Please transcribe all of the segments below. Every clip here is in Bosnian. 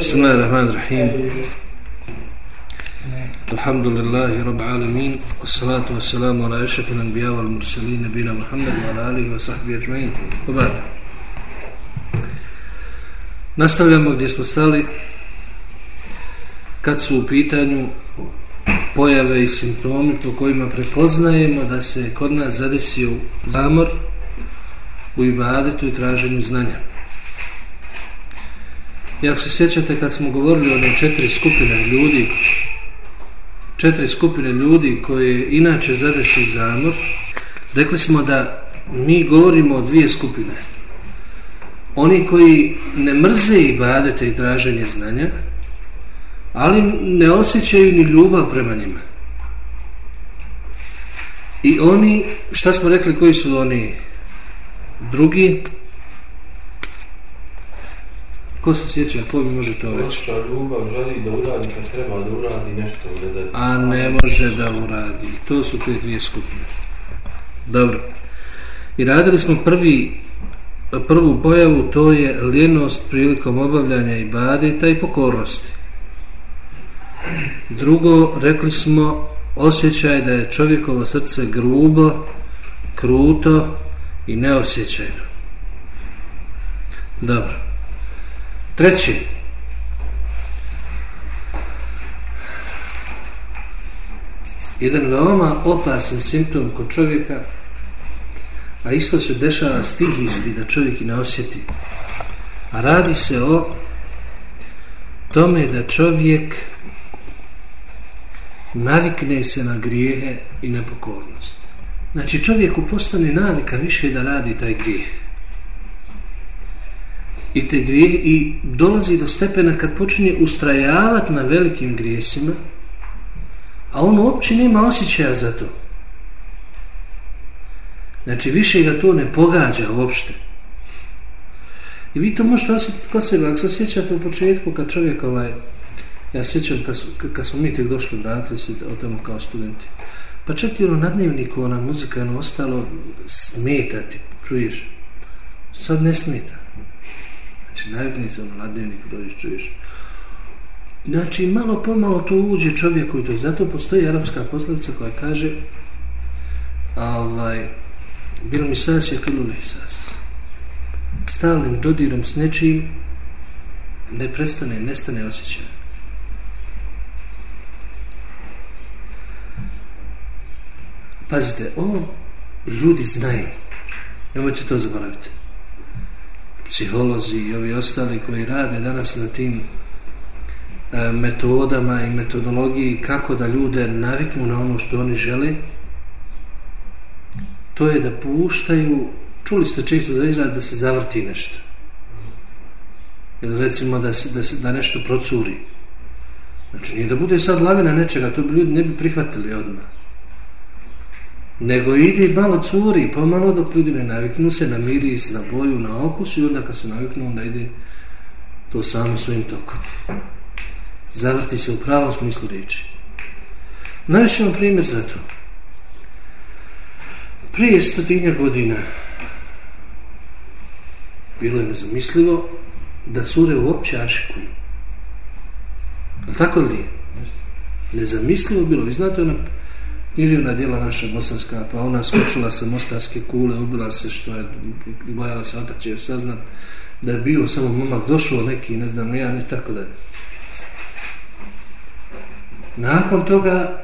بسم الله الرحمن الرحيم الحمد لله رب العالمين والصلاة والسلام على أشرف الأنبياء والمرسلين نبينا محمد وعلى آله وصحبه أجمعين وبعد Nastavljamo gdje smo stali kad su u pitanju pojave i simptomi po kojima prepoznajemo da se kod nas zadesio zamor u ibadetu i traženju znanja. I ako se sjećate kad smo govorili o četiri skupine ljudi, četiri skupine ljudi koje inače zadesi zamor, rekli smo da mi govorimo o dvije skupine. Oni koji ne mrze i badete i traženje znanja, ali ne osjećaju ni ljubav prema njima. I oni, šta smo rekli, koji su oni drugi, Ko se sjeća, ko mi može to reći? Osjeća ljubav, želi da uradi kad treba da uradi nešto. Da, da... A ne može da uradi. To su te dvije skupine. Dobro. I radili smo prvi, prvu pojavu, to je ljenost prilikom obavljanja i badeta i pokornosti. Drugo, rekli smo osjećaj da je čovjekovo srce grubo, kruto i neosjećajno. Dobro. Treći. Jedan veoma opasan simptom kod čovjeka, a isto se dešava stihijski da čovjek i ne osjeti. A radi se o tome da čovjek navikne se na grijehe i nepokornost. Znači čovjeku postane navika više da radi taj grijeh i te grije i dolazi do stepena kad počinje ustrajavati na velikim grijesima a on uopće nema osjećaja za to. Znači više ga to ne pogađa uopšte. I vi to možete osjetiti kod sebe. Ako se osjećate u početku kad čovjek ovaj ja sjećam kad, su, kad smo mi tek došli vratili se o tamo kao studenti. Pa čak i ono nadnevniku, ona muzika ono ostalo smetati čuješ. Sad ne smeta. Znači, navikni se ono na dnevnik, dođeš, čuješ. Znači, malo pomalo to uđe čovjeku i to. Zato postoji arapska poslovica koja kaže ovaj, bil mi sas je kilu sas. Stalnim dodirom s nečim ne prestane, nestane osjećaj. Pazite, ovo ljudi znaju. Nemojte to zaboraviti psiholozi i ovi ostali koji rade danas na tim e, metodama i metodologiji kako da ljude naviknu na ono što oni žele to je da puštaju čuli ste često da izgleda da se zavrti nešto. Ili recimo da, se, da, se, da nešto procuri. Znači nije da bude sad lavina nečega to bi ljudi ne bi prihvatili odmah nego ide malo curi, pomalo dok ljudi ne naviknu se na miris, na boju, na okus i onda kad se naviknu, onda ide to samo svojim tokom. Zavrti se u pravom smislu riječi. Najvišemo primjer za to. Prije stotinja godina bilo je nezamislivo da cure uopće ašikuju. Tako li je? Nezamislivo bilo. Vi znate ona književna djela naša bosanska, pa ona skočila sa mostarske kule, obila se što je, bojala se otak će saznat da je bio samo momak, došao neki, ne znam, ja, ne tako da Nakon toga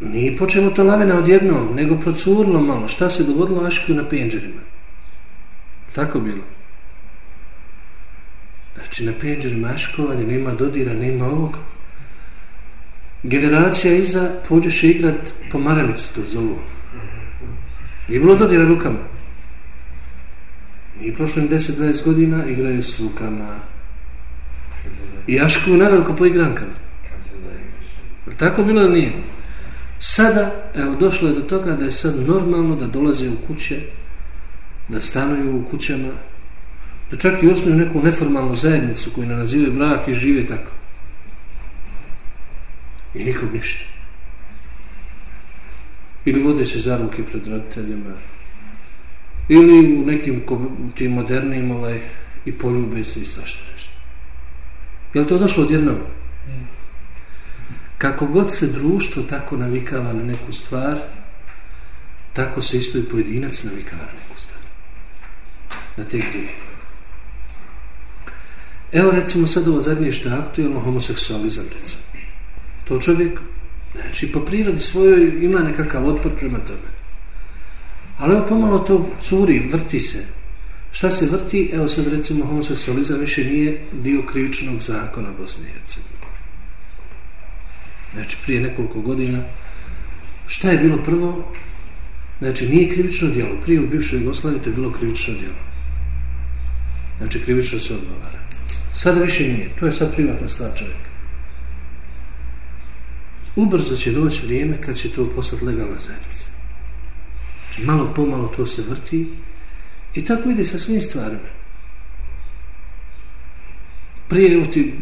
nije počelo to lavina odjednom, nego procurilo malo. Šta se dogodilo Aškiju na penđerima? Tako bilo. Znači, na penđerima Aškovanje nema dodira, nema ovoga generacija iza pođeš igrat po maravicu to zovu. Nije bilo dodira rukama. I prošlo im 10-20 godina, igraju s rukama. I jašku naveliko po igrankama. Tako bilo da nije. Sada, evo, došlo je do toga da je sad normalno da dolaze u kuće, da stanuju u kućama, da čak i osnuju neku neformalnu zajednicu koju ne nazivaju brak i žive tako. I nikom ništa. Ili vode se za ruke pred roditeljima. Ili u nekim tim modernim ovaj, i poljube se i svašta nešto. Je li to došlo odjednom? Kako god se društvo tako navikava na neku stvar, tako se isto i pojedinac navikava na neku stvar. Na te grije. Evo recimo sad ovo zadnje što je aktuelno, homoseksualizam recimo. To čovjek, znači po prirodi svojoj ima nekakav otpor prema tome. Ali evo pomalo to curi, vrti se. Šta se vrti? Evo sad recimo homoseksualizam više nije dio krivičnog zakona Bosne i Hercegovine. Znači prije nekoliko godina šta je bilo prvo? Znači nije krivično djelo. Prije u bivšoj Jugoslaviji to je bilo krivično djelo. Znači krivično se odgovara. Sada više nije. To je sad privatna stvar čovjeka. Ubrzo će doći vrijeme kad će to postati legalna zajednica. Znači malo pomalo to se vrti I tako ide sa svim stvarima. Prije, evo ti,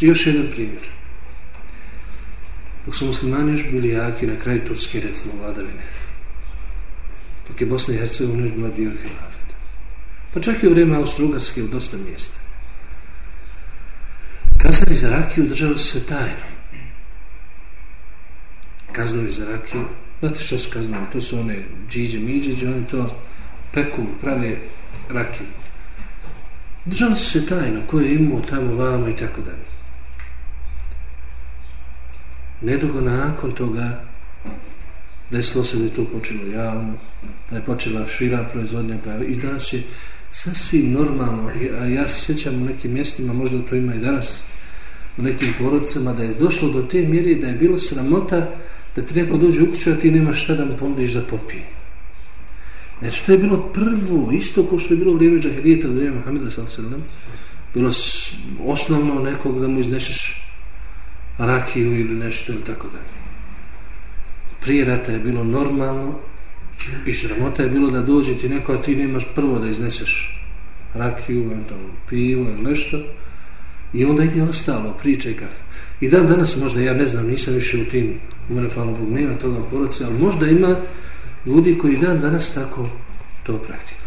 još jedan primjer. Dok su muslimani još bili jaki na kraju Turske, recimo, vladavine. Dok je Bosna i Hercegovina još bila dio hilafeta. Pa čak i u vrijeme Austro-Ugarske u dosta mjesta. Kasar iz rakiju držao se tajno. Kaznovi za rakiju, znate što su kaznovi? To su one džiđe, miđeđe, oni to peku, prave rakiju. Držali su se tajno, ko je imao tamo vamo i tako dalje. Nedugo nakon toga desilo se da je to počelo javno, da je počela šira proizvodnja pa i danas je sasvim normalno, a ja se sjećam u nekim mjestima, možda to ima i danas, u nekim porodicama, da je došlo do te mjere da je bilo sramota da ti neko dođe u kuću, a ti nemaš šta da mu ponudiš da popije. Znači, to je bilo prvo, isto kao što je bilo vrijeme Džahirijeta, vrijeme Muhammeda s.a.v. Bilo osnovno nekog da mu izneseš rakiju ili nešto ili tako dalje. Prije rata je bilo normalno i sramota je bilo da dođe ti neko, a ti nemaš prvo da izneseš rakiju, eventualno pivo ili nešto. I onda ide ostalo, priče i kafe. I dan danas možda, ja ne znam, nisam više u tim, u mene hvala Bog, nema toga poroce, ali možda ima ljudi koji dan danas tako to praktikuju.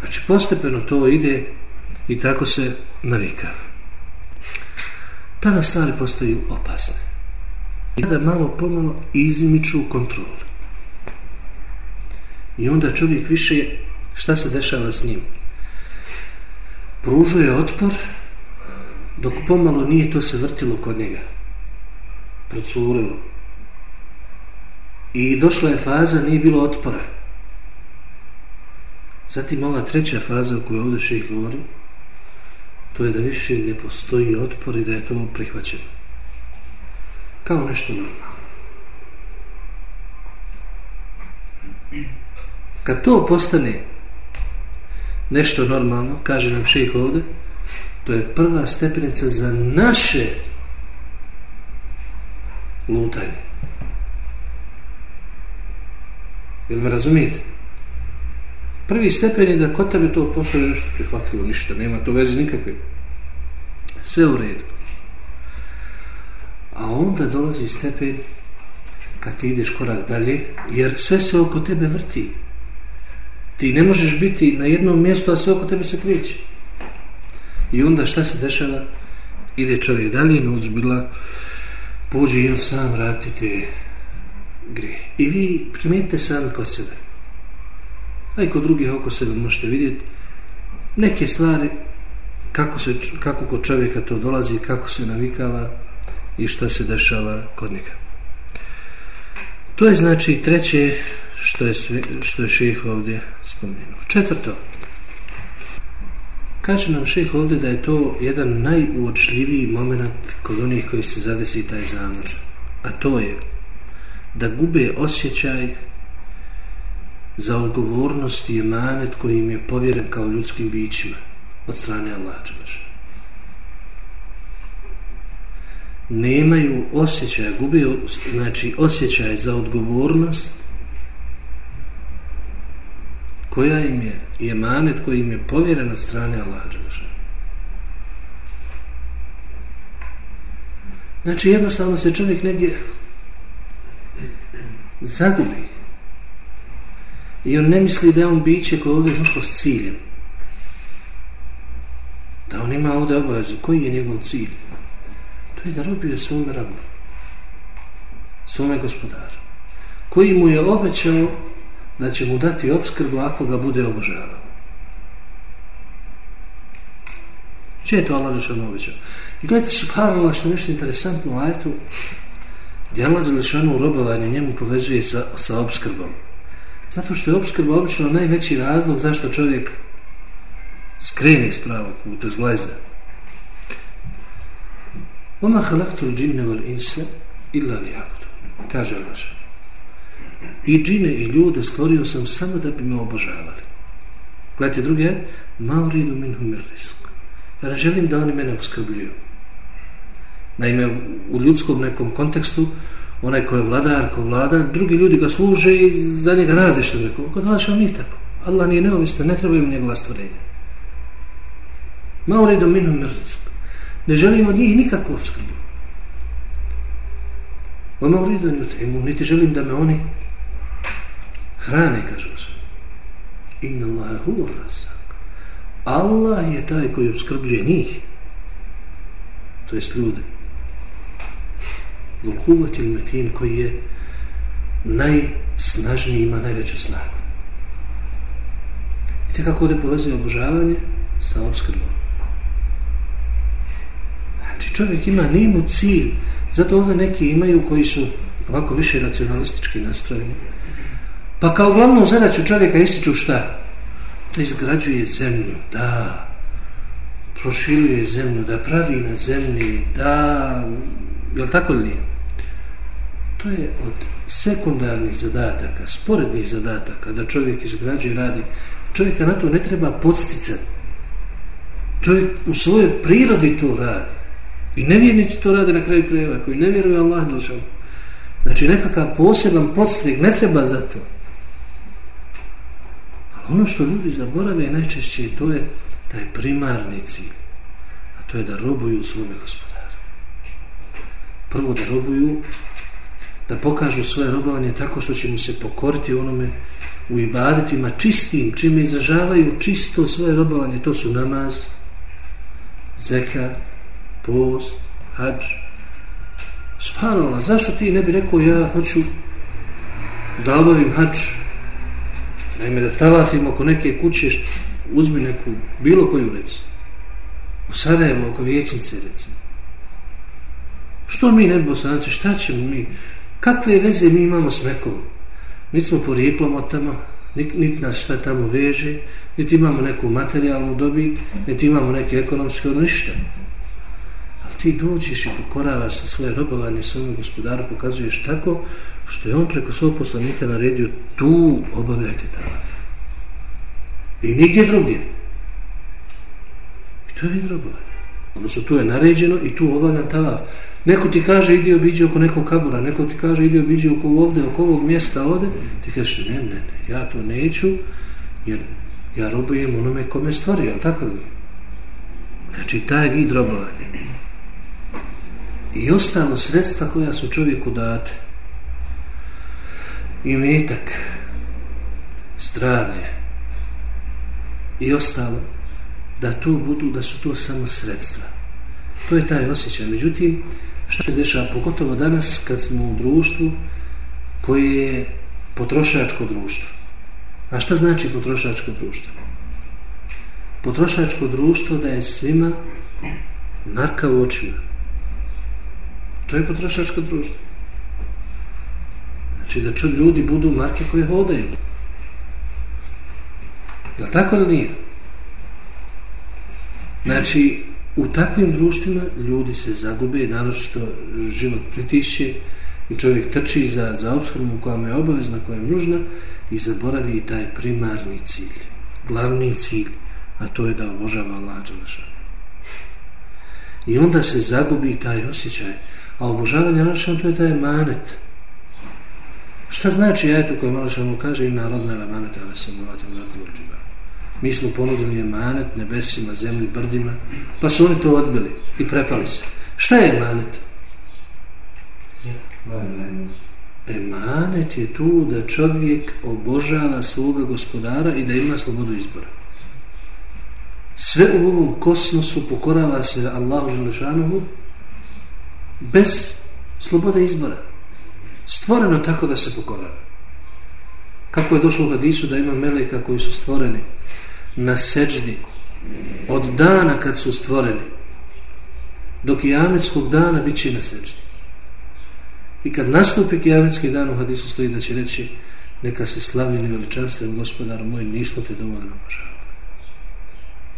Znači, postepeno to ide i tako se navikava. Tada stvari postaju opasne. I tada malo pomalo izmiču kontrolu. I onda čovjek više, šta se dešava s njim? Pružuje otpor, dok pomalo nije to se vrtilo kod njega. Procurilo. I došla je faza, nije bilo otpora. Zatim ova treća faza o kojoj ovdje ših govori, to je da više ne postoji otpor i da je to prihvaćeno. Kao nešto normalno. Kad to postane nešto normalno, kaže nam ših ovdje, to je prva stepenica za naše lutanje. Jel me razumijete? Prvi stepen je da kod tebe to postoje nešto prihvatljivo, ništa, nema to veze nikakve. Sve u redu. A onda dolazi stepen kad ti ideš korak dalje, jer sve se oko tebe vrti. Ti ne možeš biti na jednom mjestu, a sve oko tebe se kreće. I onda šta se dešava? Ide čovjek dalje, noć bila, pođe i on sam vratite grije. I vi primijetite sami kod sebe. A i kod drugih oko sebe možete vidjeti neke stvari kako, se, kako kod čovjeka to dolazi, kako se navikava i šta se dešava kod njega. To je znači treće što je, sve, što je ših ovdje spomenuo. Četvrto. Kaže nam ših ovdje da je to jedan najuočljiviji moment kod onih koji se zadesi taj zamor. A to je da gube osjećaj za odgovornost i emanet koji im je povjeren kao ljudskim bićima od strane Allaha Đeleša. Nemaju osjećaja, gube znači, osjećaj za odgovornost koja im je i emanet koji im je povjeren od strane Allaha Đeleša. Znači jednostavno se čovjek negdje zagubi. I on ne misli da je on biće koje ovdje došlo s ciljem. Da on ima ovdje obavezu, koji je njegov cilj? To je da robio svome rabu, svome gospodaru, koji mu je obećao da će mu dati obskrbu ako ga bude obožavao. Če je to Allah Đelešanu obećao? I gledajte, subhanallah, što je nešto interesantno u ajetu, gdje Allah Đelešanu u robovanju njemu povezuje sa, sa obskrbom. Zato što je obskrba obično najveći razlog zašto čovjek skrene iz pravog puta, zglajza. Oma halaktu džinne val insa illa li abudu. Kaže Allah. I džine i ljude stvorio sam samo da bi me obožavali. Gledajte drugi Ma uridu minhu mir risk. Ja ne želim da oni mene obskrbljuju. Naime, u ljudskom nekom kontekstu, onaj ko je vladar, ko vlada, drugi ljudi ga služe i za njega rade što neko. Kod Allah nije tako. Allah nije neovisno, ne treba im njegova stvorenja. Ma uridu minhu risk. Ne želim od njih nikakvu obskrbu. Oma uridu njutim, niti želim da me oni hrane, kaže se. Inna Allahe huwa rasak. Allah je taj koji obskrbljuje njih. To jest ljude. Lukuvat il metin koji je najsnažniji, ima najveću snagu. Vidite kako ovdje povezuje obožavanje sa obskrbom. Znači čovjek ima nimu cilj, zato ovdje neki imaju koji su ovako više racionalistički nastrojeni. Pa kao glavnu zadaću čovjeka ističu šta? Da izgrađuje zemlju, da proširuje zemlju, da pravi na zemlji, da... Je li tako li? To je od sekundarnih zadataka, sporednih zadataka, da čovjek izgrađuje radi. Čovjeka na to ne treba podsticati. Čovjek u svojoj prirodi to radi. I nevjernici to rade na kraju krajeva, koji ne vjeruju Allah, znači nekakav poseban podstrik ne treba za to. Ono što ljudi zaborave najčešće to je taj primarni cilj. A to je da robuju svome gospodaru. Prvo da robuju, da pokažu svoje robovanje tako što će mu se pokoriti onome u ibadetima čistim, čime izražavaju čisto svoje robovanje. To su namaz, zeka, post, hađ. Subhanallah, zašto ti ne bi rekao ja hoću da obavim hađ Naime, da talafim oko neke kuće, uzmi neku, bilo koju reci. U Sarajevo, oko vječnice, recimo. Što mi ne bosanci, šta ćemo mi? Kakve veze mi imamo s nekom? Niti smo porijeklom od tamo, niti nit nas šta tamo veže, niti imamo neku materijalnu dobit, niti imamo neke ekonomske ono, od. Ali ti dođeš i pokoravaš sa svoje robovanje, svojom gospodaru, pokazuješ tako, što je on preko svog poslanika naredio tu obavljajte tavaf. I nigdje drugdje. I to je vidrobovanje. Odnosno tu je naređeno i tu obavljan tavaf. Neko ti kaže idi obiđi oko nekog kabura, neko ti kaže idi obiđi oko ovde, oko ovog mjesta ovde, ti kažeš ne, ne, ne, ja to neću, jer ja robujem onome kome stvari, jel tako li? Znači taj vid robovanja. I ostalo sredstva koja su čovjeku date, i metak, zdravlje i ostalo, da to budu, da su to samo sredstva. To je taj osjećaj. Međutim, što se dešava, pogotovo danas kad smo u društvu koje je potrošačko društvo. A šta znači potrošačko društvo? Potrošačko društvo da je svima marka u očima. To je potrošačko društvo. Znači da čud ljudi budu marke koje hodaju. Je li tako ili nije? Znači, u takvim društvima ljudi se zagube, naročito život pritišće i čovjek trči za, za obskrbu koja mu je obavezna, koja je nužna i zaboravi i taj primarni cilj, glavni cilj, a to je da obožava Allah Đalašan. I onda se zagubi taj osjećaj, a obožavanje Allah to je taj manet, Šta znači ajetu koji malo što mu kaže i narodne lemanete, ali se movati u narodu. Mi smo ponudili emanet nebesima, zemlji, brdima, pa su oni to odbili i prepali se. Šta je emanet? Emanet je tu da čovjek obožava svoga gospodara i da ima slobodu izbora. sve u ovom kosmosu pokorava se Allahu Želešanuhu bez slobode izbora. Stvoreno tako da se pokorava. Kako je došlo u hadisu da ima meleka koji su stvoreni na seđdi od dana kad su stvoreni do kijametskog dana bit će na seđdi. I kad nastupi kijametski dan u hadisu stoji da će reći neka se slavljeni veličanstven gospodar moj nismo te dovoljno obožavali.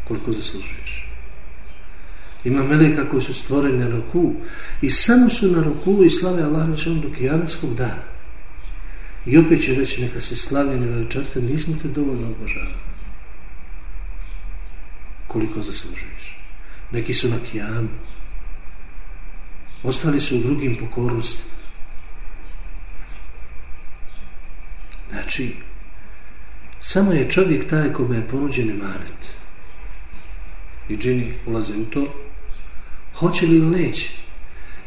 Koliko zaslužuješ. Ima meleka koji su stvoreni na ruku i samo su na ruku i slave Allah nečevom do kijametskog dana. I opet će reći neka se slavljeni veličanstven nismo te dovoljno obožavali. Koliko zaslužuješ. Neki su na kijamu. Ostali su u drugim pokornostima. Znači, samo je čovjek taj kome je ponuđen emanet. I džini ulaze u to, hoće li ili neće.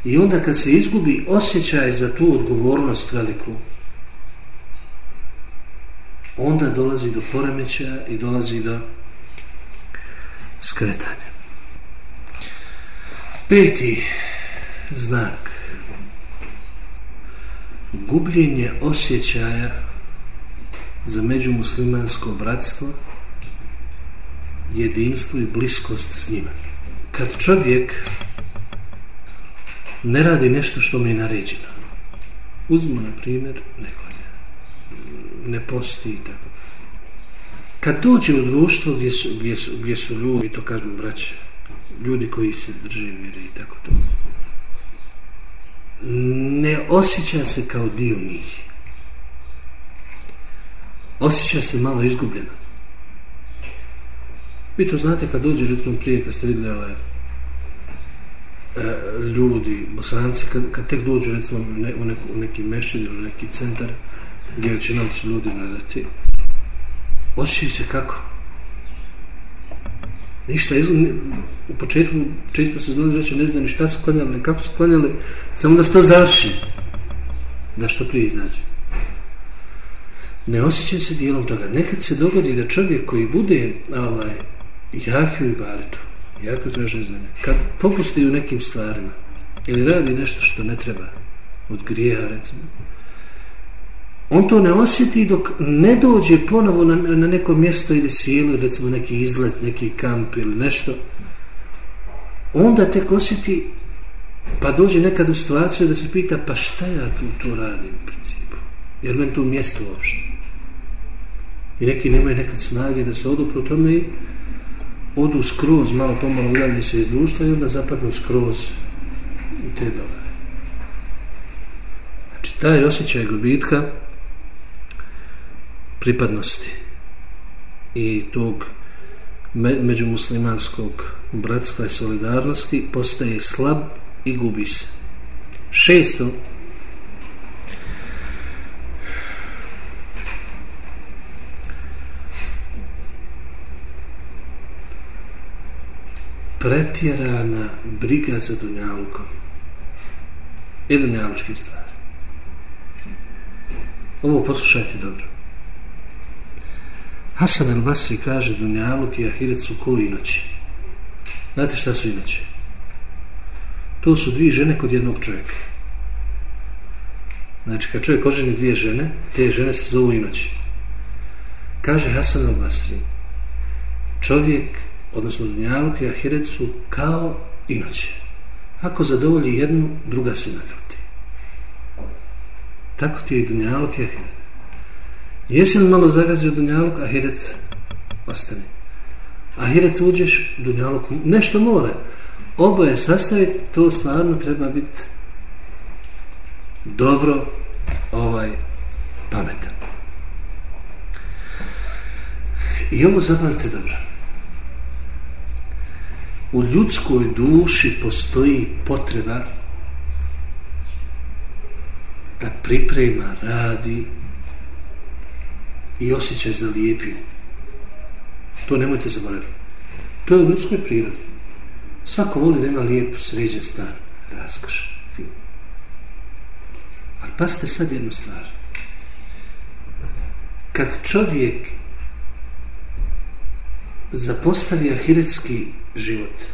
I onda kad se izgubi osjećaj za tu odgovornost veliku, onda dolazi do poremećaja i dolazi do skretanja. Peti znak. Gubljenje osjećaja za međumuslimansko bratstvo, jedinstvo i bliskost s njima. Kad čovjek ne radi nešto što mu je naređeno, uzmo na primjer neko ne posti i tako. Kad dođe u društvo gdje su, gdje su, gdje su ljudi, to kažemo braće, ljudi koji se drže vjere i tako to, ne osjeća se kao dio njih osjeća se malo izgubljeno. Vi to znate kad dođe, recimo prije, kad ste vidjeli ovaj, e, ljudi, bosanci, kad, kad tek dođu, recimo, ne, u, neku, u neki mešćin ili neki centar, gdje većinom su ljudi gledati, osjećaju se kako? Ništa, izgled, u početku često se znali reći, ne znam ni šta su klanjali, kako su klanjali, samo da se to završi, da što prije izađe ne osjećaju se dijelom toga. Nekad se dogodi da čovjek koji bude ovaj, jaki u ibadetu, jako traže znanja. kad popusti u nekim stvarima ili radi nešto što ne treba od grijeha, recimo, on to ne osjeti dok ne dođe ponovo na, na neko mjesto ili sjelu, recimo neki izlet, neki kamp ili nešto, onda tek osjeti pa dođe nekad u situaciju da se pita pa šta ja tu to radim u principu? Jer meni tu mjesto uopšte? i neki nemaju nekad snage da se odopru tome i odu skroz, malo pomalo udalje se iz društva i onda zapadnu skroz u te dole. Znači, taj osjećaj gubitka pripadnosti i tog međumuslimanskog bratstva i solidarnosti postaje slab i gubi se. Šesto, pretjerana briga za dunjalukom i dunjalučki stvari. Ovo poslušajte dobro. Hasan el Basri kaže dunjaluk i ahiret su ko inoći. Znate šta su inoći? To su dvije žene kod jednog čovjeka. Znači, kad čovjek oženi dvije žene, te žene se zovu inoći. Kaže Hasan el Basri, čovjek odnosno dunjaluk i ahiret su kao inoće. Ako zadovolji jednu, druga se naljuti. Tako ti je i dunjaluk i ahiret. Jesi li malo zagazio dunjaluk, ahiret ostane. Ahiret uđeš, dunjaluk nešto mora. Oboje sastaviti, to stvarno treba biti dobro ovaj pametan. I ovo zapamte dobro u ljudskoj duši postoji potreba da priprema, radi i osjećaj za lijepim. To nemojte zaboraviti. To je u ljudskoj prirodi. Svako voli da ima lijep, sređen stan, raskoš, fin. Ali pasite sad jednu stvar. Kad čovjek zapostavi ahiretski život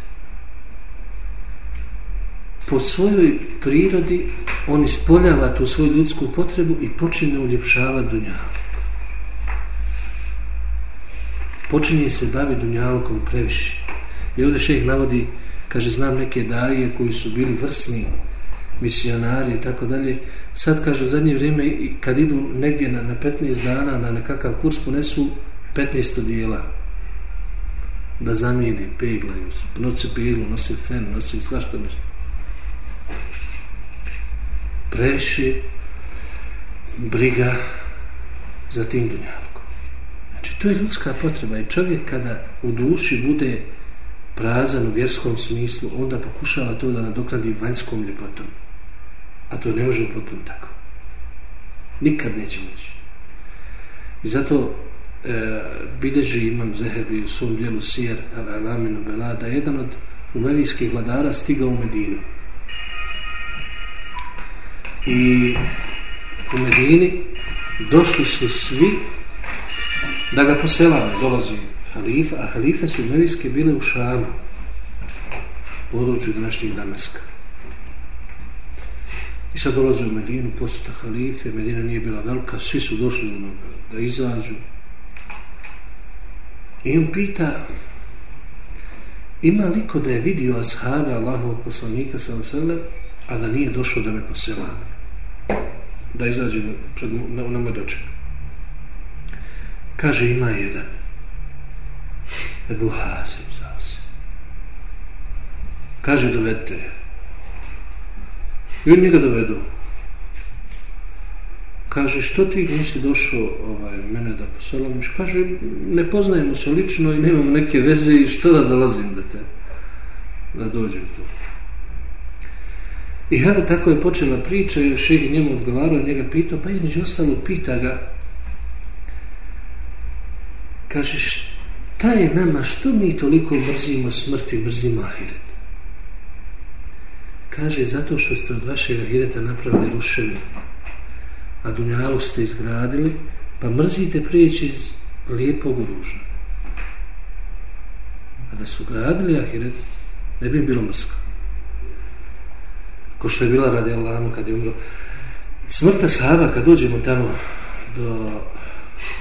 po svojoj prirodi on ispoljava tu svoju ljudsku potrebu i počinje uljepšavati dunjalu. Počinje se baviti dunjalukom previše. I ovdje šeh navodi, kaže, znam neke daje koji su bili vrsni misionari i tako dalje. Sad, kaže, u zadnje vrijeme, kad idu negdje na, na 15 dana na nekakav kurs, ponesu 15 dijela da zamijene, peglaju, noce peglu, nose fen, nose svašta nešto previše briga za tim dunjalkom. Znači, to je ljudska potreba i čovjek kada u duši bude prazan u vjerskom smislu, onda pokušava to da nadokradi vanjskom ljepotom. A to ne može potom tako. Nikad neće moći. I zato e, bideži imam Zehebi u svom dijelu Sijer al-Alaminu Belada, jedan od umevijskih vladara stigao u Medinu i u Medini došli su svi da ga poselave, dolazi halifa, a halife su umevijske bile u Šamu, području današnjih Dameska. I sad dolaze u Medinu, posjeta halife, Medina nije bila velika, svi su došli ono, da izađu. I on pita, ima liko da je vidio ashabe Allahovog poslanika, sallam, a da nije došao da me poselave? da izađe pred, na, na moj doček. Kaže, ima jedan. Ebu Hazim zao se. Kaže, dovedite je. I on njega dovedu. Kaže, što ti nisi došao ovaj, mene da poselamiš? Kaže, ne poznajemo se lično i nemamo neke veze i što da dolazim da te da dođem tu. I hele, tako je počela priča i šehi njemu odgovarao, njega pitao, pa između ostalo pita ga, kaže, šta je nama, što mi toliko mrzimo smrti, mrzimo ahiret? Kaže, zato što ste od vašeg ahireta napravili ruševi, a dunjalu ste izgradili, pa mrzite prijeći iz lijepog u ružno. A da su gradili ahiret, ne bi bilo mrsko ko što je bila radi Allahom kad je umro. Smrta sahaba, kad dođemo tamo do,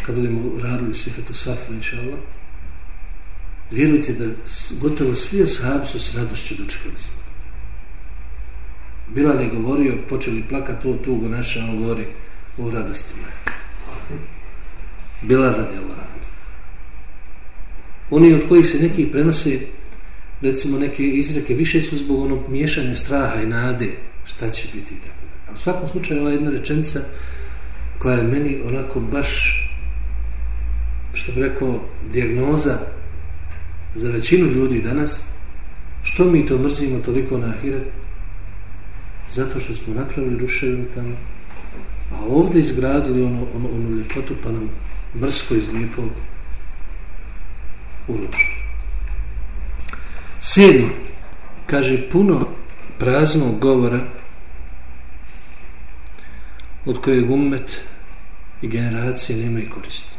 kad budemo radili sifetu safu, inša Allah, vjerujte da gotovo svi sahabi su s radošću dočekali smrt. Bilal je govorio, počeli plakati tu go naša, on govori u radostima bila radi Allah Oni od kojih se neki prenose recimo neke izreke više su zbog onog miješanja straha i nade šta će biti i tako ali U svakom slučaju ova jedna rečenica koja je meni onako baš što bi rekao dijagnoza za većinu ljudi danas. Što mi to mrzimo toliko na ahiret? Zato što smo napravili ruševinu tamo a ovdje izgradili ono, ono, ono ljepotu pa nam mrsko izlijepo uručno Sedmo, kaže puno praznog govora od kojeg umet i generacije nemaju koristi.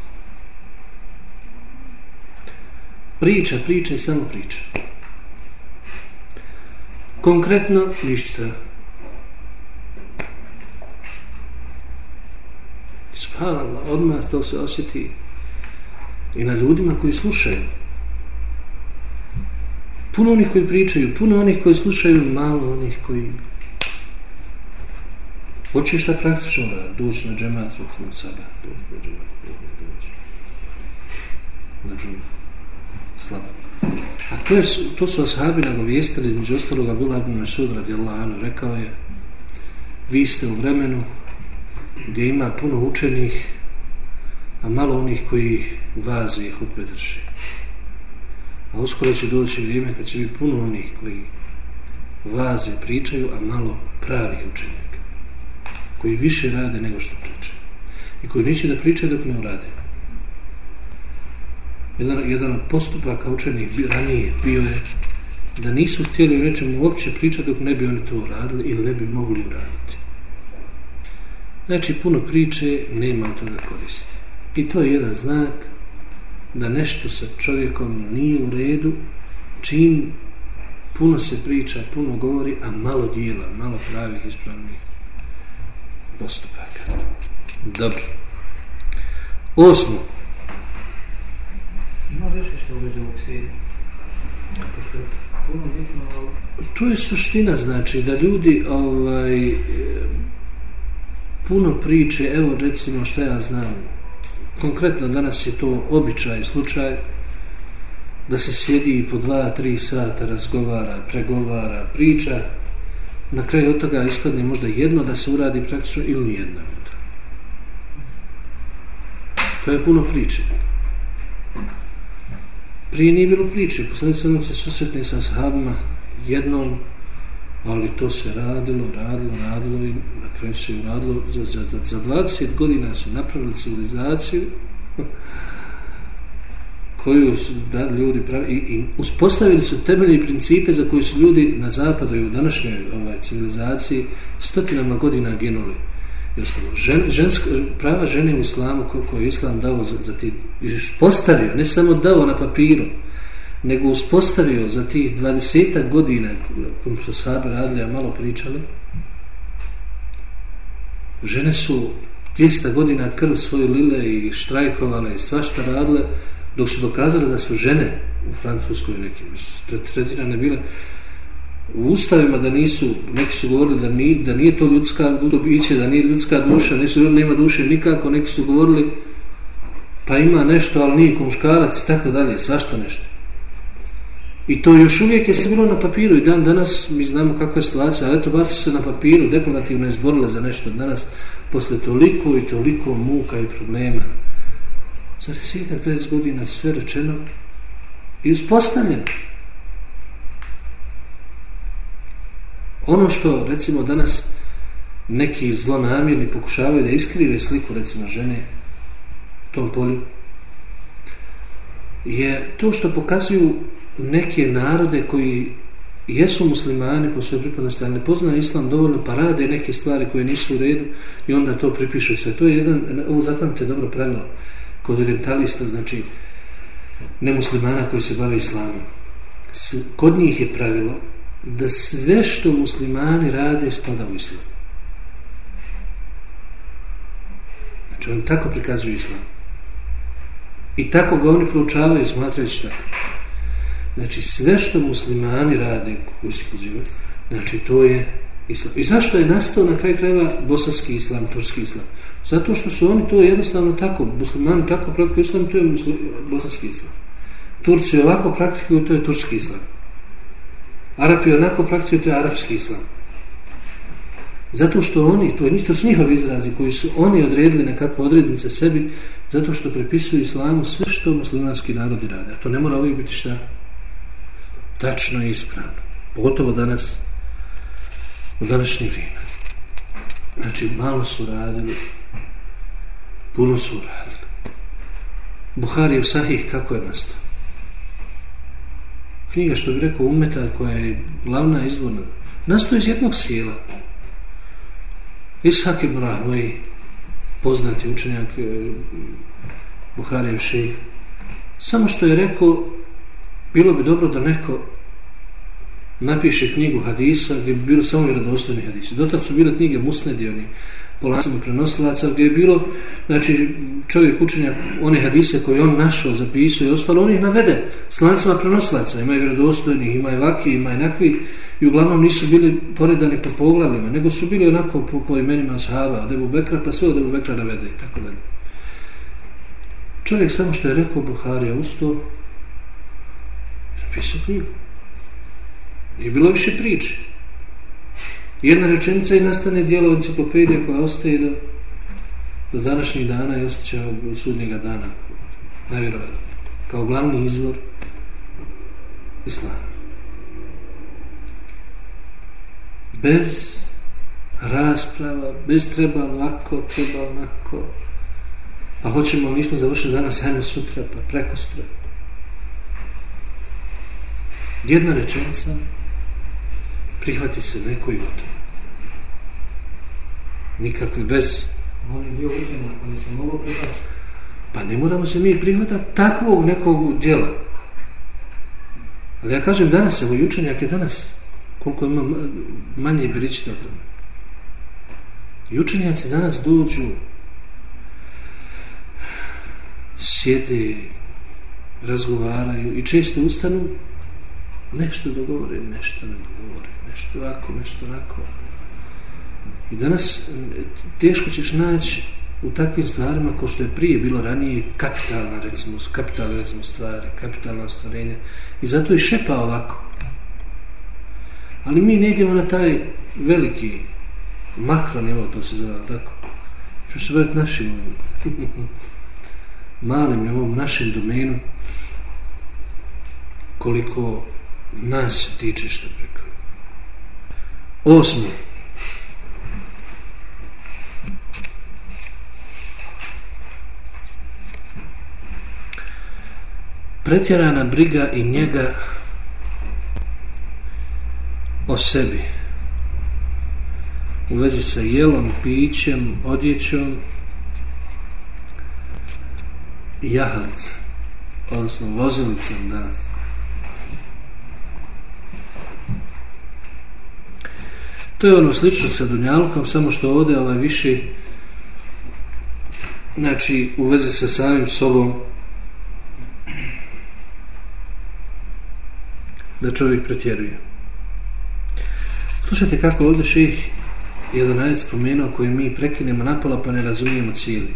Priča, priča i samo priča. Konkretno, ništa. Subhanallah, odmah to se osjeti i na ljudima koji slušaju puno onih koji pričaju, puno onih koji slušaju, malo onih koji Hoćeš da praktično da doći na džemat, recimo sada, doći na džemat, doći na džemat, slabo. A to, je, to su ashabi nagovijestili, među ostaloga Bila Ibn Mesud radijallahu anhu, rekao je, vi ste u vremenu gdje ima puno učenih, a malo onih koji vaze i hutbe drže. A uskoro će doći vrijeme kad će biti puno onih koji vaze pričaju, a malo pravih učenjaka. Koji više rade nego što pričaju. I koji neće da pričaju dok ne urade. Jedan, jedan od postupaka učenih ranije bio je da nisu htjeli o nečemu uopće pričati dok ne bi oni to uradili ili ne bi mogli uraditi. Znači, puno priče nema od toga koristi. I to je jedan znak da nešto sa čovjekom nije u redu, čim puno se priča, puno govori, a malo dijela, malo pravih ispravnih postupaka. Dobro. Osmo. Ima još što u vezi ovog svijetu? Pošto je puno bitno. To je suština, znači, da ljudi ovaj, puno priče, evo recimo što ja znam, konkretno danas je to običaj, slučaj, da se sjedi i po dva, tri sata razgovara, pregovara, priča, na kraju od toga ispadne možda jedno da se uradi praktično ili nijedno. To je puno priče. Prije nije bilo priče, poslanik se nam se susretne sa sahabima jednom, ali to se radilo, radilo, radilo i na kraju se uradilo. Za, za, za, za 20 godina su napravili civilizaciju koju su da, ljudi pravi, i, i uspostavili su temelje i principe za koje su ljudi na zapadu i u današnjoj ovaj, civilizaciji stotinama godina ginuli. Jednostavno, žen, ženska, prava žene u islamu koliko je islam dao za, za ti, postavio, ne samo dao na papiru, nego uspostavio za tih 20 godina kom su sahabe radili, a malo pričali, žene su 200 godina krv svoju lile i štrajkovale i svašta radile, dok su dokazali da su žene u Francuskoj nekim tretirane bile u ustavima da nisu, neki su govorili da, ni, da nije to ljudska biće, da nije ljudska duša, nisu govorili nema duše nikako, neki su govorili pa ima nešto, ali nije komuškarac i tako dalje, svašta nešto. I to još uvijek je bilo na papiru i dan danas mi znamo kakva je situacija, ali eto bar se na papiru deklarativno izborila za nešto danas posle toliko i toliko muka i problema za desetak, 20 godina sve rečeno i uspostavljeno. Ono što, recimo, danas neki zlonamjerni pokušavaju da iskrive sliku, recimo, žene u tom polju, je to što pokazuju neke narode koji jesu muslimani po svojoj pripadnosti, ali ne poznaju islam dovoljno, pa rade neke stvari koje nisu u redu i onda to pripišu se. To je jedan, ovo zapamite dobro pravilo, kod orientalista, znači nemuslimana koji se bave islamom. Kod njih je pravilo da sve što muslimani rade spada u islam. Znači oni tako prikazuju islam. I tako ga oni proučavaju, smatrajući tako. Znači sve što muslimani rade, koji se znači to je islam. I zašto je nastao na kraj krajeva bosanski islam, turski islam? Zato što su oni to jednostavno tako, muslimani tako praktikuju islam, to je muslim, bosanski islam. Turci ovako praktikuju, to je turski islam. Arapi onako praktikuju, to je arapski islam. Zato što oni, to, je, to su njihovi izrazi koji su oni odredili nekakve odrednice sebi, zato što prepisuju islamu sve što muslimanski narodi rade. A to ne mora uvijek biti šta? Tačno i ispravno. Pogotovo danas, u današnje vrijeme. Znači, malo su radili, puno su radili. Buhari u Sahih kako je nastao? Knjiga što bi rekao umetar koja je glavna izvorna. Nastao iz jednog sjela. Ishak ibn Rahvoj, poznati učenjak eh, e, Buhari u Šejh. Samo što je rekao, bilo bi dobro da neko napiše knjigu hadisa gdje bi bilo samo vjerodostojni hadisi. Dotad su bile knjige musnedi, oni polacima prenosilaca, gdje je bilo, znači, čovjek učenja, one hadise koje on našao, zapisao i ostalo, on ih navede s lancima prenosilaca, ima i vjerodostojnih, ima i vaki, ima i nakvi, i uglavnom nisu bili poredani po poglavljima, nego su bili onako po, po imenima zhava, od Ebu Bekra, pa sve od Ebu Bekra navede i tako dalje. Čovjek samo što je rekao Buharija usto, napisao knjigu. Nije bilo više priče. Jedna rečenica i nastane dijelo enciklopedija koja ostaje do, do današnjih dana i ostaće od sudnjega dana. Najvjerovatno. Kao glavni izvor islama. Bez rasprava, bez treba lako, treba onako. Pa hoćemo, mi smo završili danas, ajmo sutra, pa preko sutra. Jedna rečenica, prihvati se neko i gotovo. Nikakvi bez... On je bio učenjak, on je se mogo prihvatiti. Pa ne moramo se mi prihvatati takvog nekog djela. Ali ja kažem danas, evo i učenjak je danas, koliko ima manje birići dobro. I učenjaci danas dođu, sjede, razgovaraju i često ustanu, nešto dogovore, nešto ne dogovore, nešto ovako, nešto onako. I danas teško ćeš naći u takvim stvarima ko što je prije bilo ranije kapitalna recimo, kapitalna recimo stvari, kapitalna ostvarenja. I zato je šepa ovako. Ali mi ne idemo na taj veliki makro nivo, to se zove, tako? Što se vrati našim malim nivom, našim domenu, koliko nas se tiče što preko. Osmo. Pretjerana briga i njega o sebi u vezi sa jelom, pićem, odjećom i jahalicom, odnosno vozilicom danas. To je ono slično sa Dunjalkom, samo što ovdje ovaj više znači u vezi sa samim sobom da čovjek pretjeruje. Slušajte kako ovdje ših jedan ajet spomenuo koji mi prekinemo napola pa ne razumijemo cijeli.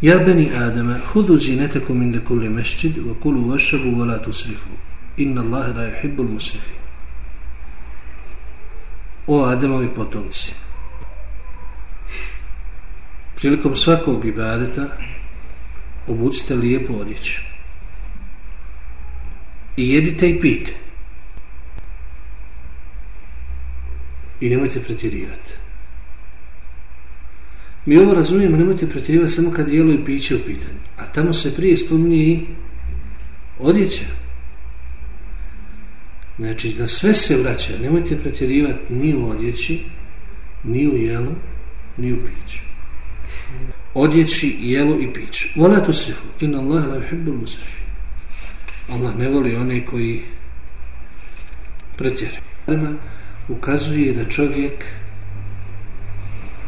Ja beni Adama, hudu zinetekum inde kulli mešćid, wa kulu vašabu, wa la tusrifu. Inna Allahe la yuhibbul musrifin. O Ademovi potomci, prilikom svakog ibadeta obucite lijepu odjeću i jedite i pite. i nemojte pretjerivati. Mi ovo razumijemo, nemojte pretjerivati samo kad jelo i piće u pitanju. A tamo se prije spominje i odjeća. Znači, na sve se vraća. Nemojte pretjerivati ni u odjeći, ni u jelu, ni u piću. Odjeći, jelu i piću. Vola to srifu. Inna Allah la yuhibbul musrifi. Allah ne voli one koji pretjeraju ukazuje da čovjek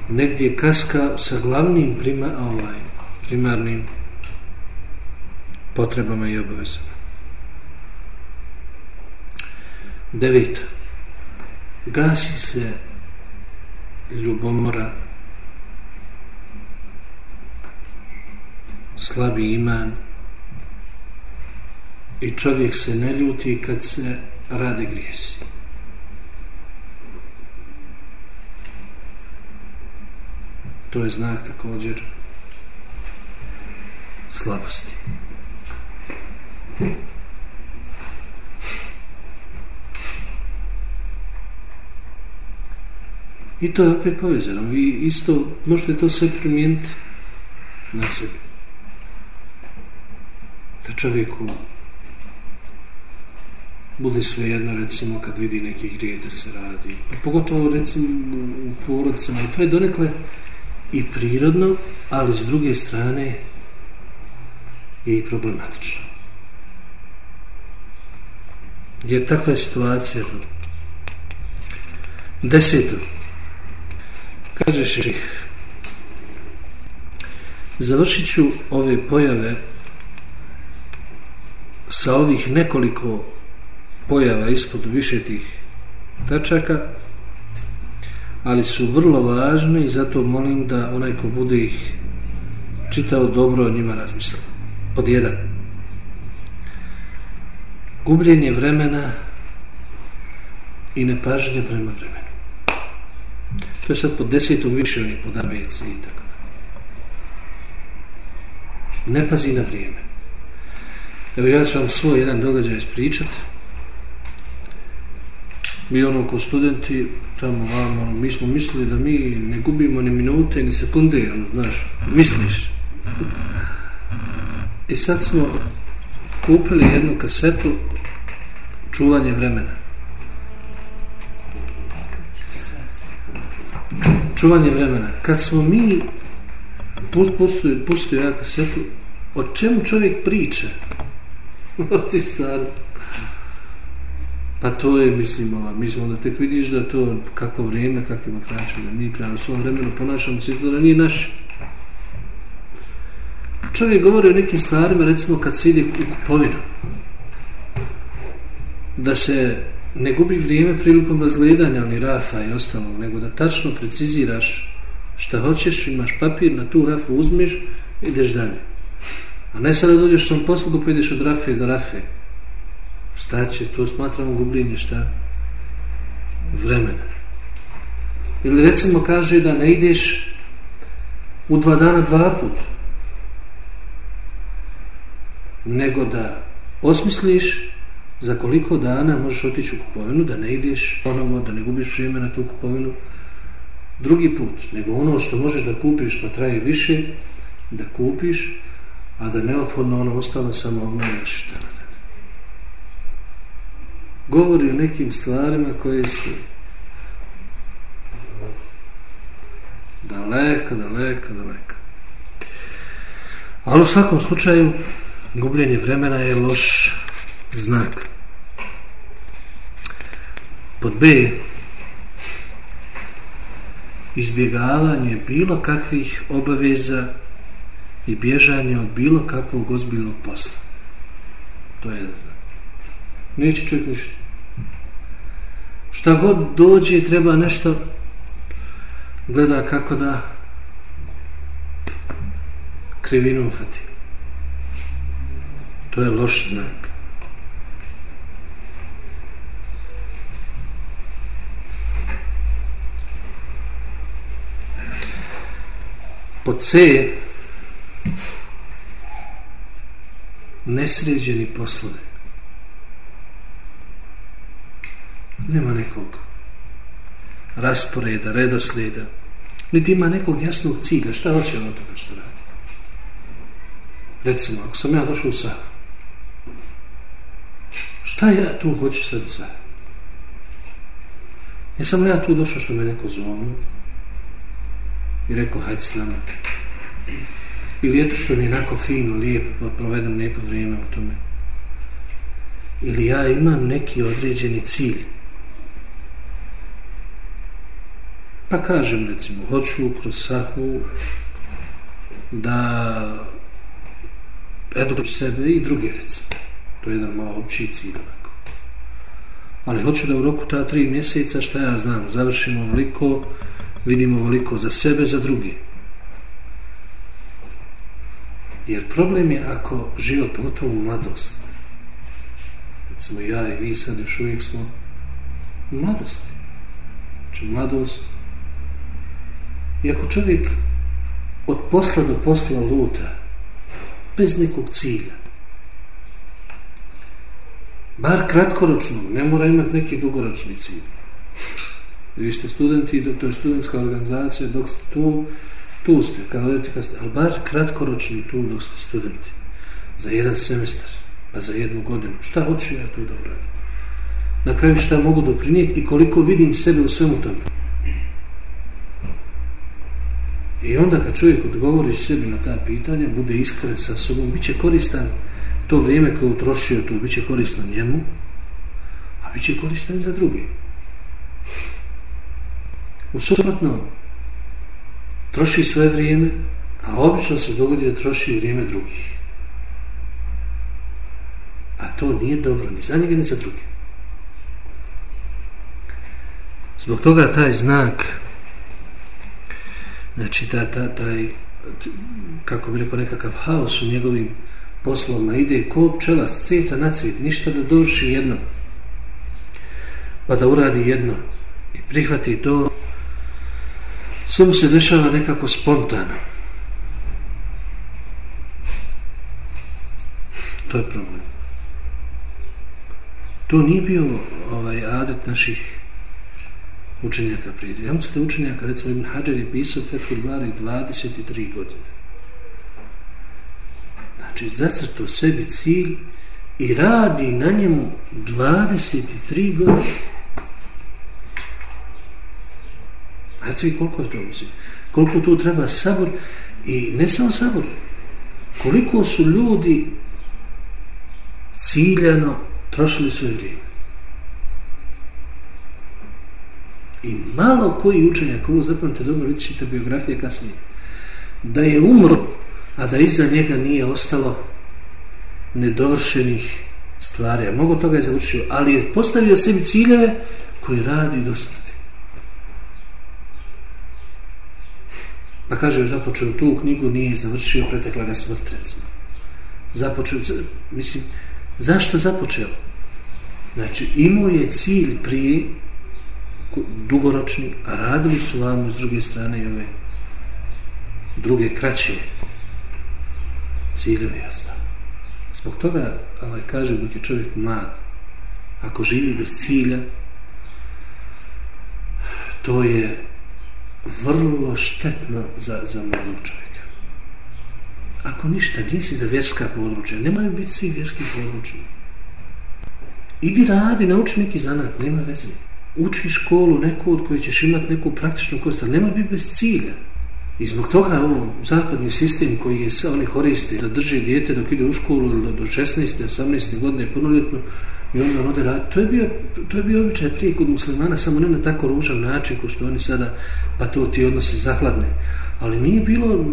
negdje kaska sa glavnim prima, ovaj, primarnim potrebama i obavezama. Devet. Gasi se ljubomora slabi iman i čovjek se ne ljuti kad se rade grijesi. to je znak također slabosti. I to je opet povezano. Vi isto možete to sve primijeniti na sebi. Da čovjeku bude sve jedno, recimo, kad vidi neki grije da se radi. Pogotovo, recimo, u porodicama. I to je donekle i prirodno, ali s druge strane je i problematično. Jer takva je situacija. Deseto. Kažeš ih. Završit ću ove pojave sa ovih nekoliko pojava ispod više tih tačaka ali su vrlo važne i zato molim da onaj ko bude ih čitao dobro o njima razmisli. Pod jedan. Gubljenje vremena i nepažnje prema vremenu. To je sad po desetom više onih pod ABC i tako da. Ne pazi na vrijeme. Evo ja ću vam svoj jedan događaj ispričat. Mi ono ko studenti tamo vamo, ono, mi smo mislili da mi ne gubimo ni minute, ni sekunde, ono, znaš, misliš. I sad smo kupili jednu kasetu čuvanje vremena. Čuvanje vremena. Kad smo mi Pust- pustili pustio ja kasetu. O čemu čovjek priča? o ti stvarima. Pa to je, mislim, ova, mislim, onda tek vidiš da to, kako vrijeme, kakvima kraćemo, da mi prema svom vremenu ponašamo se izgleda da nije naš. Čovjek govori o nekim stvarima, recimo kad se ide u kupovinu, da se ne gubi vrijeme prilikom razgledanja oni rafa i ostalog, nego da tačno preciziraš šta hoćeš, imaš papir, na tu rafu uzmeš i ideš dalje. A ne sada dođeš sam poslugu pa ideš od rafe do rafe. Šta će, to smatramo gubljenje, šta? Vremena. Ili recimo kaže da ne ideš u dva dana dva put, nego da osmisliš za koliko dana možeš otići u kupovinu, da ne ideš ponovo, da ne gubiš vrijeme na tu kupovinu drugi put, nego ono što možeš da kupiš pa traje više, da kupiš, a da neophodno ono ostalo samo obnavljaš i. Govori o nekim stvarima koje su daleka, daleka, daleka. Ali u svakom slučaju gubljenje vremena je loš znak. Pod B izbjegavanje bilo kakvih obaveza i bježanje od bilo kakvog ozbiljnog posla. To je jedan znak. Neće čovjek ništa. Šta god dođe treba nešto gleda kako da krivinu ufati. To je loš znak. Pod C nesređeni poslovi. Nema nekog rasporeda, redoslijeda. Niti ima nekog jasnog cilja. Šta hoće od toga što radi? Recimo, ako sam ja došao u sah, šta ja tu hoću sad u sah? Jesam li ja tu došao što me neko zovnu? I rekao hajde s nama ili eto što mi je onako fino, lijepo pa provedem lijepo vrijeme u tome. Ili ja imam neki određeni cilj? Pa kažem recimo hoću kroz sahu da edukujem sebe i druge recimo. To je jedan malo opći cilj onako. ali hoću da u roku ta tri mjeseca šta ja znam završimo veliko vidimo veliko za sebe, za druge. Jer problem je ako život, pogotovo u mladost, recimo ja i vi sad još uvijek smo u mladosti. Znači mladost. I ako čovjek od posla do posla luta, bez nekog cilja, bar kratkoročno, ne mora imati neki dugoročni cilj, vi ste studenti, to je studentska organizacija, dok ste tu, tu ste, kad odete, kad ste, ali bar kratkoročni tu dok ste studenti, za jedan semestar, pa za jednu godinu, šta hoću ja tu da uradim? Na kraju šta mogu doprinijeti i koliko vidim sebe u svemu tome. I onda kad čovjek odgovori sebi na ta pitanja, bude iskren sa sobom, bit će koristan to vrijeme koje utrošio tu, bit će koristan njemu, a bit će koristan za drugim. U suprotno, troši svoje vrijeme, a obično se dogodi da troši vrijeme drugih. A to nije dobro ni za njega, ni za druge. Zbog toga taj znak, znači ta, ta, taj, kako bi rekao, nekakav haos u njegovim poslovima ide ko pčela s cvjeta na cvjet, ništa da dovrši jedno, pa da uradi jedno i prihvati to sve mu se dešava nekako spontano. To je problem. To nije bio ovaj adet naših učenjaka prije. Ja mislite učenjaka, recimo Ibn Hajar je pisao Fethul Bari 23 godine. Znači, zacrto sebi cilj i radi na njemu 23 godine. Znači koliko je to uzim. Koliko tu treba sabor I ne samo sabor, koliko su ljudi ciljano trošili svoje vrijeme. I malo koji učenjak, ovo zapamte dobro, vidjet ćete biografije kasnije, da je umro, a da iza njega nije ostalo nedovršenih stvari. Mnogo toga je završio, ali je postavio sebi ciljeve koji radi do smrti. Pa kaže, započeo tu knjigu, nije završio, pretekla ga smrt, recimo. Započeo, mislim, zašto započeo? Znači, imao je cilj prije, dugoročni, a radili su vam s druge strane i ove druge, kraće ciljeve, jasno. Zbog toga, ovaj, kaže, dok je čovjek mlad, ako živi bez cilja, to je vrlo štetno za, za mladog čovjeka. Ako ništa, nisi za vjerska područja, nemaju biti svi vjerski područja. Idi radi, nauči neki zanat, nema veze. Uči školu neku od koje ćeš imati neku praktičnu korist, ali nema biti bez cilja. I zbog toga ovo zapadni sistem koji je sa oni koriste da drži dijete dok ide u školu ili do 16. 18. godine punoljetno i onda ode radi. To je bio, to je bio običaj prije kod muslimana, samo ne na tako ružan način ko što oni sada, pa to ti odnose zahladne. Ali nije bilo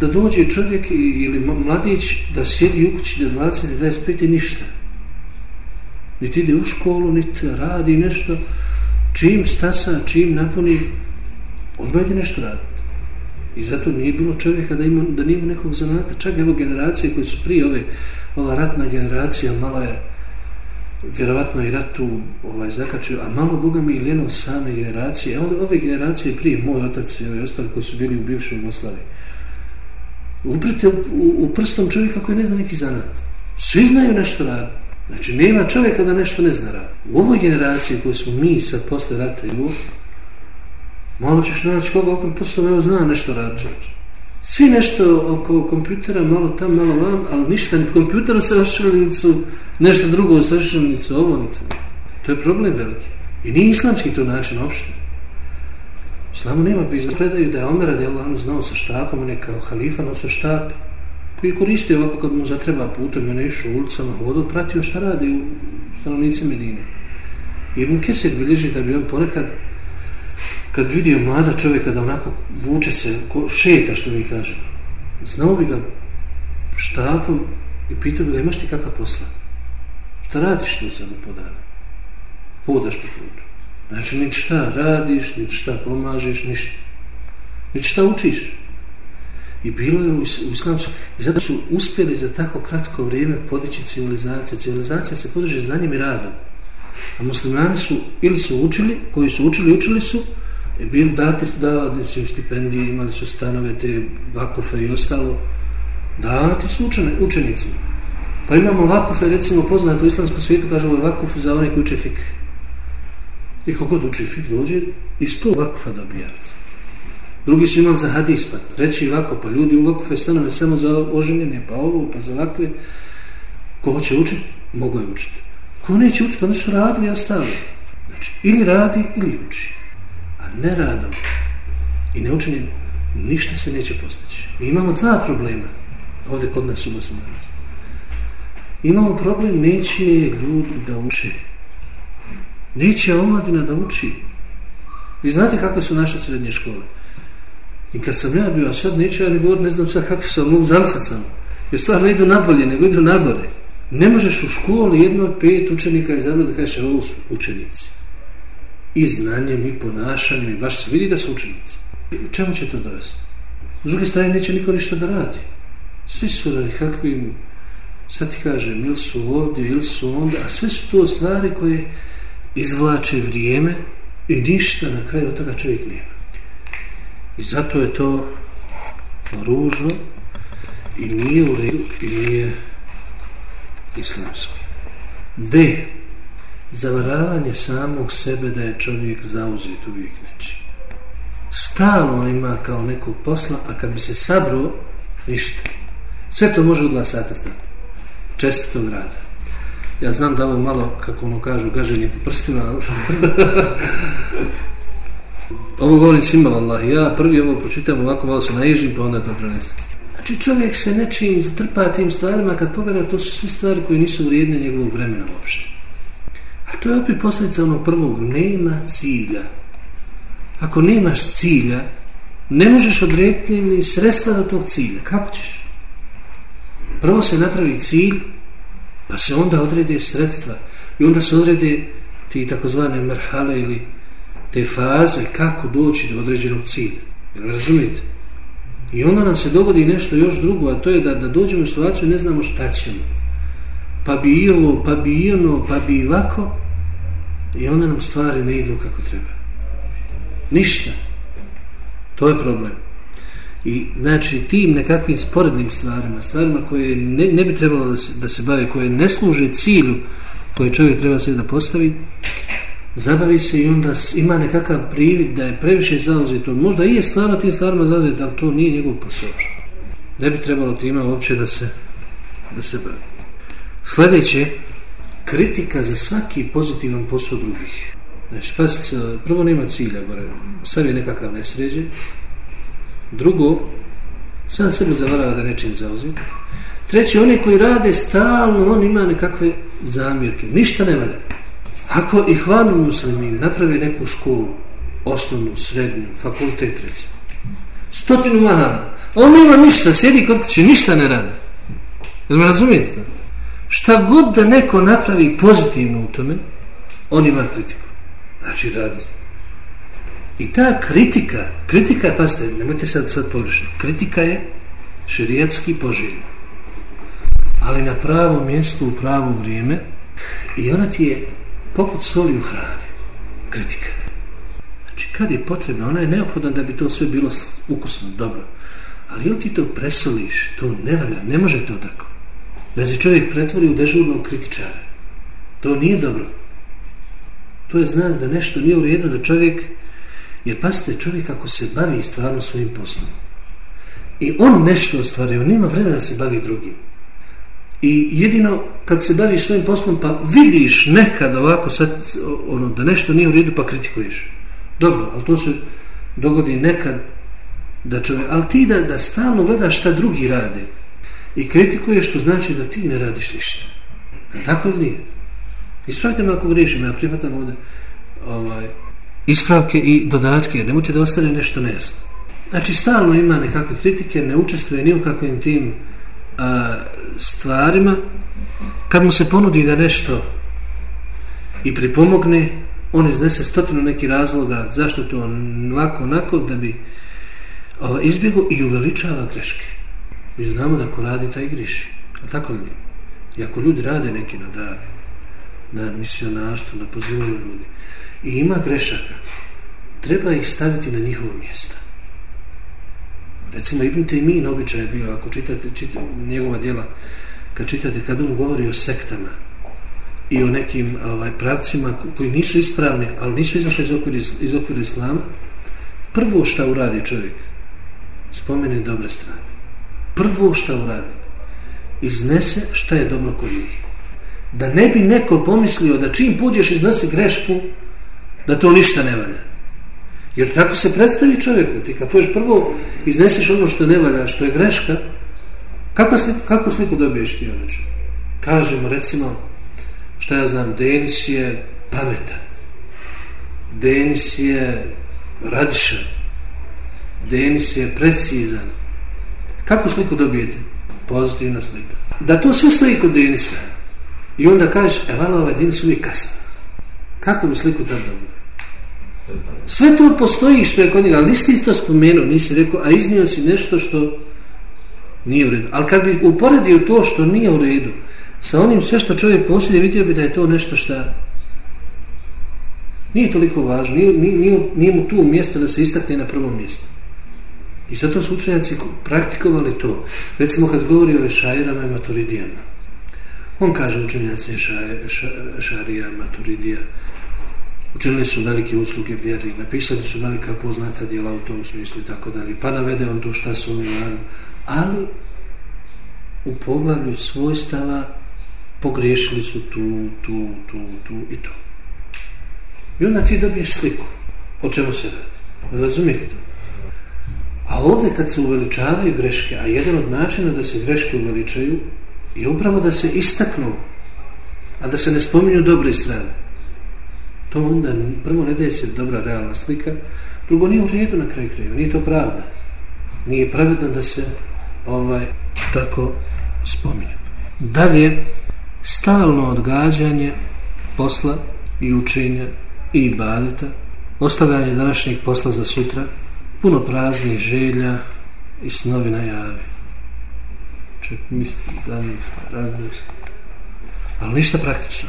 da dođe čovjek ili mladić da sjedi u kući do 20. 25. i ništa. Niti ide u školu, niti radi nešto. Čim stasa, čim napuni, odmah ide nešto raditi. I zato nije bilo čovjeka da, ima, da nije nekog zanata. Čak evo generacije koje su prije ove, ova ratna generacija, malo je vjerovatno i ratu ovaj, zakačio, a malo Boga mi Leno same generacije. Ove, ove generacije prije, moj otac i ovi ostali koji su bili u bivšoj Jugoslavi. Uprite u, u, u prstom čovjeka koji ne zna neki zanat. Svi znaju nešto raditi. Znači, nema čovjeka da nešto ne zna raditi. U ovoj generaciji koju smo mi sad posle rata i ovo, Malo ćeš naći koga opet poslova, evo zna nešto raditi. Svi nešto oko kompjutera, malo tam, malo vam, ali ništa, ni kompjuter sa niti su nešto drugo savršili, niti su ovo, To je problem veliki. I nije islamski to način opšte. Islamu nema bi predaju da je Omer radi Allah znao sa štapom, on je kao halifa nosio štap, koji je koristio ovako kad mu zatreba putom, on je išao ulicama, vodu, pratio šta radi u stanovnici Medine. I Ibn Kesir bilježi da bi on ponekad kad vidio mlada čovjeka da onako vuče se, šeta što mi kaže, znao bi ga štapom i pitao bi ga imaš ti kakav posla? Šta radiš tu sad u podane? Podaš po putu. Znači, nič šta radiš, nič šta pomažeš, ništa. Nič šta učiš. I bilo je u, u. I zato su uspjeli za tako kratko vrijeme podići civilizaciju. Civilizacija se podiže za njim i radom. A muslimani su, ili su učili, koji su učili, učili su, je bil dati su davali su stipendije, imali su stanove, te vakufe i ostalo. Dati su učene, učenicima. Pa imamo vakufe, recimo poznato u islamskom svijetu, kaže ovo vakuf za one koji uče fik. I kako uči fik, dođe iz to vakufa dobija. Drugi su imali za hadis, pa treći vakuf, pa ljudi u vakufe stanove samo za oženjene, pa ovo, pa za vakve. Ko će učiti? Mogu je učiti. Ko neće učiti? Pa ne su radili i ostali. Znači, ili radi, ili uči neradom i neučenjem ništa se neće postići. Mi imamo dva problema ovdje kod nas u Bosni danas. Imamo problem, neće ljudi da uče. Neće omladina da uči. Vi znate kakve su naše srednje škole. I kad sam ja bio, a sad neću ja ne govorim, ne znam sad kakve sam, mogu zamsat sam. Jer stvar ne idu nabolje, nego idu nagore. Ne možeš u školi jedno pet učenika izabrati da kažeš ovo su učenici i znanjem i ponašanjem i baš se vidi da su učenici. Čemu će to dovesti? U druge strane neće niko ništa da radi. Svi su e, radi kakvim, sad ti kažem, ili su ovdje, ili su onda, a sve su to stvari koje izvlače vrijeme i ništa na kraju od toga čovjek nema. I zato je to ružno i nije u redu i nije islamsko. D zavaravanje samog sebe da je čovjek zauzet uvijek neči. Stalno ima kao nekog posla, a kad bi se sabro, ništa. Sve to može u dva sata stati. Čestitog rada. Ja znam da ovo malo, kako ono kažu, gaženje po prstima, Ovo govorim svima, Allah, ja prvi ovo pročitam ovako, malo se naježim, pa onda to prenesem. Znači čovjek se nečim zatrpa tim stvarima, kad pogleda, to su sve stvari koje nisu vrijedne njegovog vremena uopšte. A to je opet posljedica onog prvog, nema cilja. Ako nemaš cilja, ne možeš odrediti ni sredstva do tog cilja. Kako ćeš? Prvo se napravi cilj, pa se onda odrede sredstva. I onda se odrede ti takozvane merhale ili te faze kako doći do određenog cilja. Jel razumijete? I onda nam se dogodi nešto još drugo, a to je da, da dođemo u situaciju ne znamo šta ćemo. Pa bi i ovo, pa bi i ono, pa bi i ovako. I onda nam stvari ne idu kako treba. Ništa. To je problem. I znači tim nekakvim sporednim stvarima, stvarima koje ne, ne bi trebalo da se, da se bave, koje ne služe cilju koje čovjek treba sve da postavi, zabavi se i onda ima nekakav privid da je previše zauzet. Možda i je stvarno tim stvarima zauzet, ali to nije njegov posao. Ne bi trebalo time uopće da se, da se bavi. Sljedeće, kritika za svaki pozitivan posao drugih. Znači, pa prvo nema cilja, gore, sam je nekakav nesređen. Drugo, sam sebe zavarava da nečin zauzim. Treći, oni koji rade stalno, on ima nekakve zamjerke. Ništa ne valja. Ako i hvanu muslimin napravi neku školu, osnovnu, srednju, fakultet, recimo, stotinu mahana, on nema ništa, sjedi kod kuće, ništa ne radi. Jel me razumijete to? Šta god da neko napravi pozitivno u tome, on ima kritiku. Znači, radi se. I ta kritika, kritika je, pasite, nemojte sad sad pogrešno, kritika je širijetski poželjna. Ali na pravo mjesto, u pravo vrijeme, i ona ti je poput soli u hrani. Kritika. Znači, kad je potrebna, ona je neophodna da bi to sve bilo ukusno, dobro. Ali on ti to presoliš, to ne valja, ne može to tako. Da se čovjek pretvori u dežurnog kritičara. To nije dobro. To je znak da nešto nije u redu, da čovjek, jer pasite, čovjek ako se bavi stvarno svojim poslom, i on nešto ostvari, on nema vremena da se bavi drugim. I jedino kad se baviš svojim poslom pa vidiš nekad ovako sad, ono, da nešto nije u redu pa kritikuješ. Dobro, ali to se dogodi nekad da čovjek, ali ti da, da stalno gledaš šta drugi rade i kritikuješ što znači da ti ne radiš ništa. Tako ili nije? Ispravite me ako griješim, ja prihvatam ovdje ovaj, ispravke i dodatke, jer nemojte da ostane nešto nejasno. Znači, stalno ima nekakve kritike, ne učestvuje ni u kakvim tim a, stvarima, kad mu se ponudi da nešto i pripomogne, on iznese stotinu neki razloga zašto to ovako onako da bi ova, i uveličava greške. Mi znamo da ko radi taj griši. A tako li je? I ako ljudi rade neki na dare, na misionarstvo, na pozivanju ljudi, i ima grešaka, treba ih staviti na njihovo mjesto. Recimo, Ibn Taymin običaj je bio, ako čitate, čitate njegova djela, kad čitate, kad on govori o sektama i o nekim ovaj, pravcima koji nisu ispravni, ali nisu izašli iz okvira, iz okvira islama, prvo šta uradi čovjek, spomene dobre strane. Prvo šta uradi, iznese šta je dobro kod njih. Da ne bi neko pomislio da čim puđeš iznese grešku, da to ništa ne valja. Jer tako se predstavi čovjeku. Ti kad poješ prvo izneseš ono što ne valja, što je greška, kako sliku, kako sliku dobiješ ti ono Kažemo, recimo, šta ja znam, Denis je pametan. Denis je radišan. Denis je precizan. Kako sliku dobijete? Pozitivna slika. Da to sve stoji kod Denisa i onda kažeš, e, vala, ovaj Denis uvijek kasno. Kako bi sliku tad dobio? Sve to postoji što je kod njega, ali nisi isto spomenuo, nisi rekao, a iznio si nešto što nije u redu. Ali kad bi uporedio to što nije u redu, sa onim sve što čovjek posljedje, vidio bi da je to nešto što nije toliko važno, nije, nije, nije mu tu mjesto da se istakne na prvom mjestu. I zato su učenjaci praktikovali to. Recimo kad govori o šajirama i maturidijama, on kaže učenjaci šarija, maturidija, učinili su velike usluge vjeri, napisali su velika poznata djela u tom smislu i tako dalje. Pa navede on to šta su oni radili. Ali u poglavlju svojstava pogriješili su tu, tu, tu, tu i to. I onda ti dobiješ sliku. O čemu se radi? Razumijete to? A ovdje kad se uveličavaju greške, a jedan od načina da se greške uveličaju je upravo da se istaknu, a da se ne spominju dobre strane. To onda prvo ne daje se dobra realna slika, drugo nije u redu na kraju kraju, nije to pravda. Nije pravedno da se ovaj tako spominju. Dalje, stalno odgađanje posla i učenja i ibadeta, ostavljanje današnjeg posla za sutra, puno praznih želja i snovi na javi. Čovjek misli, zamisli, razmisli. Ali ništa praktično.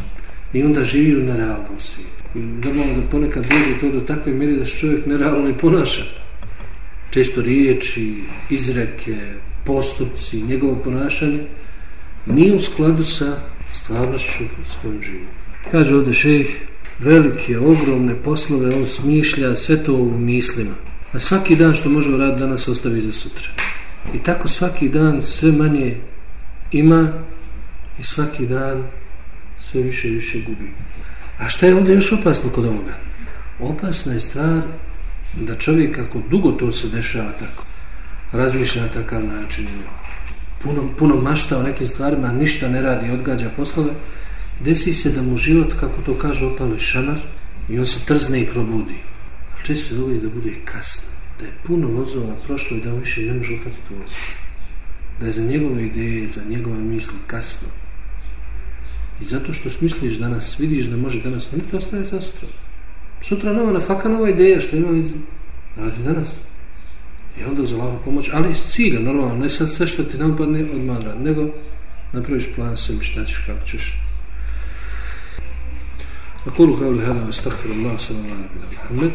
I onda živi u nerealnom svijetu. I normalno da ponekad dođe to do takve mjere da se čovjek nerealno i ponaša. Često riječi, izreke, postupci, njegovo ponašanje nije u skladu sa stvarnošću s kojom živi. Kaže ovdje šejh, velike, ogromne poslove on smišlja sve to u mislima. A svaki dan što može uraditi danas ostavi za sutra. I tako svaki dan sve manje ima i svaki dan sve više i više gubi. A šta je ovdje još opasno kod ovoga? Opasna je stvar da čovjek ako dugo to se dešava tako, razmišlja na takav način, puno, puno mašta o nekim stvarima, ništa ne radi, odgađa poslove, desi se da mu život, kako to kaže, opali šamar i on se trzne i probudi. Često se dogodi da bude kasno, da je puno vozova prošlo i da on više ne može ufatiti voz. Da je za njegove ideje, za njegove misli kasno. I zato što smisliš danas, vidiš da može danas, ne to ostaje za sutra. Sutra nova, na faka nova ideja, što ima iz... Radi danas. I onda za lako pomoć, ali s cilja, normalno, ne sad sve što ti napadne odmah rad, nego napraviš plan sebi šta ćeš, kako ćeš. أقول قولي هذا وأستغفر الله صلى الله عليه وسلم.